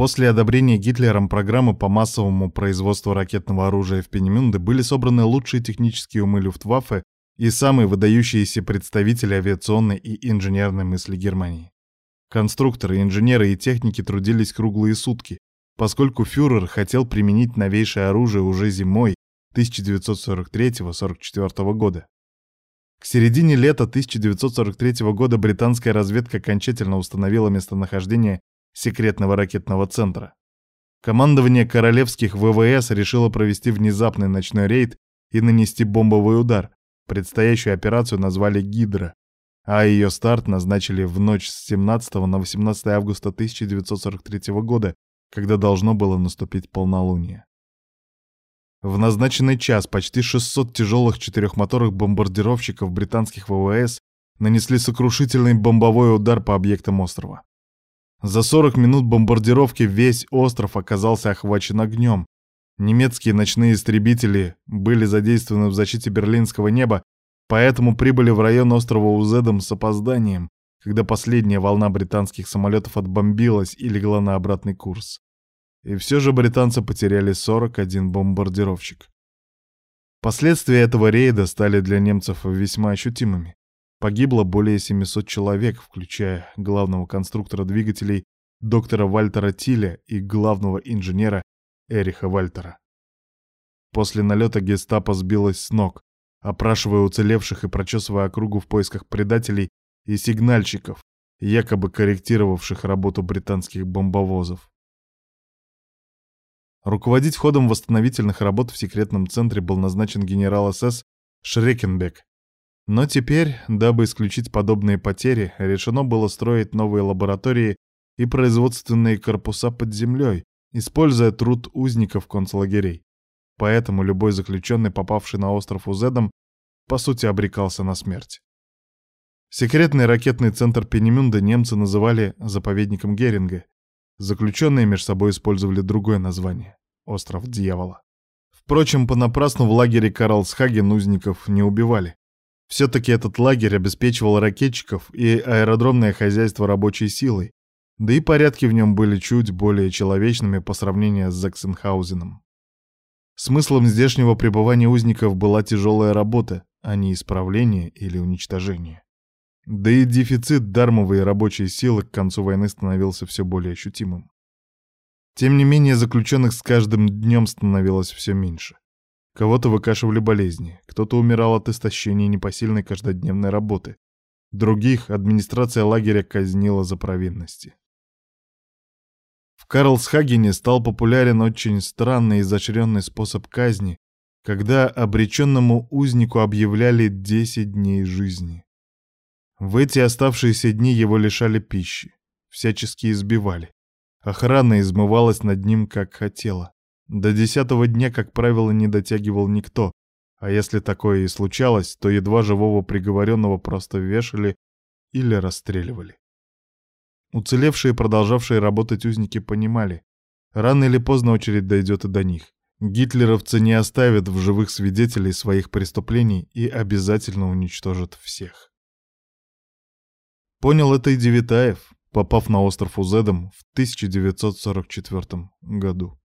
После одобрения Гитлером программы по массовому производству ракетного оружия в Пенемюнде были собраны лучшие технические умы Люфтваффе и самые выдающиеся представители авиационной и инженерной мысли Германии. Конструкторы, инженеры и техники трудились круглые сутки, поскольку фюрер хотел применить новейшее оружие уже зимой 1943-44 года. К середине лета 1943 года британская разведка окончательно установила местонахождение секретного ракетного центра. Командование королевских ВВС решило провести внезапный ночной рейд и нанести бомбовый удар. Предстоящую операцию назвали «Гидра», а ее старт назначили в ночь с 17 на 18 августа 1943 года, когда должно было наступить полнолуние. В назначенный час почти 600 тяжелых четырехмоторных бомбардировщиков британских ВВС нанесли сокрушительный бомбовой удар по объектам острова. За 40 минут бомбардировки весь остров оказался охвачен огнем. Немецкие ночные истребители были задействованы в защите берлинского неба, поэтому прибыли в район острова Узедом с опозданием, когда последняя волна британских самолетов отбомбилась и легла на обратный курс. И все же британцы потеряли 41 бомбардировщик. Последствия этого рейда стали для немцев весьма ощутимыми. Погибло более 700 человек, включая главного конструктора двигателей доктора Вальтера Тиля и главного инженера Эриха Вальтера. После налета гестапо сбилось с ног, опрашивая уцелевших и прочесывая округу в поисках предателей и сигнальщиков, якобы корректировавших работу британских бомбовозов. Руководить ходом восстановительных работ в секретном центре был назначен генерал СС Шрекенбек. Но теперь, дабы исключить подобные потери, решено было строить новые лаборатории и производственные корпуса под землей, используя труд узников концлагерей. Поэтому любой заключенный, попавший на остров Узедом, по сути обрекался на смерть. Секретный ракетный центр Пенемюнда немцы называли заповедником Геринга, Заключенные между собой использовали другое название — «Остров Дьявола». Впрочем, понапрасну в лагере Карлсхаген узников не убивали. Все-таки этот лагерь обеспечивал ракетчиков и аэродромное хозяйство рабочей силой, да и порядки в нем были чуть более человечными по сравнению с Заксенхаузеном. Смыслом здешнего пребывания узников была тяжелая работа, а не исправление или уничтожение. Да и дефицит дармовой рабочей силы к концу войны становился все более ощутимым. Тем не менее, заключенных с каждым днем становилось все меньше. Кого-то выкашивали болезни, кто-то умирал от истощения непосильной каждодневной работы. Других администрация лагеря казнила за провинности. В Карлсхагене стал популярен очень странный и изощренный способ казни, когда обреченному узнику объявляли 10 дней жизни. В эти оставшиеся дни его лишали пищи, всячески избивали. Охрана измывалась над ним как хотела. До десятого дня, как правило, не дотягивал никто, а если такое и случалось, то едва живого приговоренного просто вешали или расстреливали. Уцелевшие продолжавшие работать узники понимали, рано или поздно очередь дойдет и до них. Гитлеровцы не оставят в живых свидетелей своих преступлений и обязательно уничтожат всех. Понял это и Девитаев, попав на остров Узедом в 1944 году.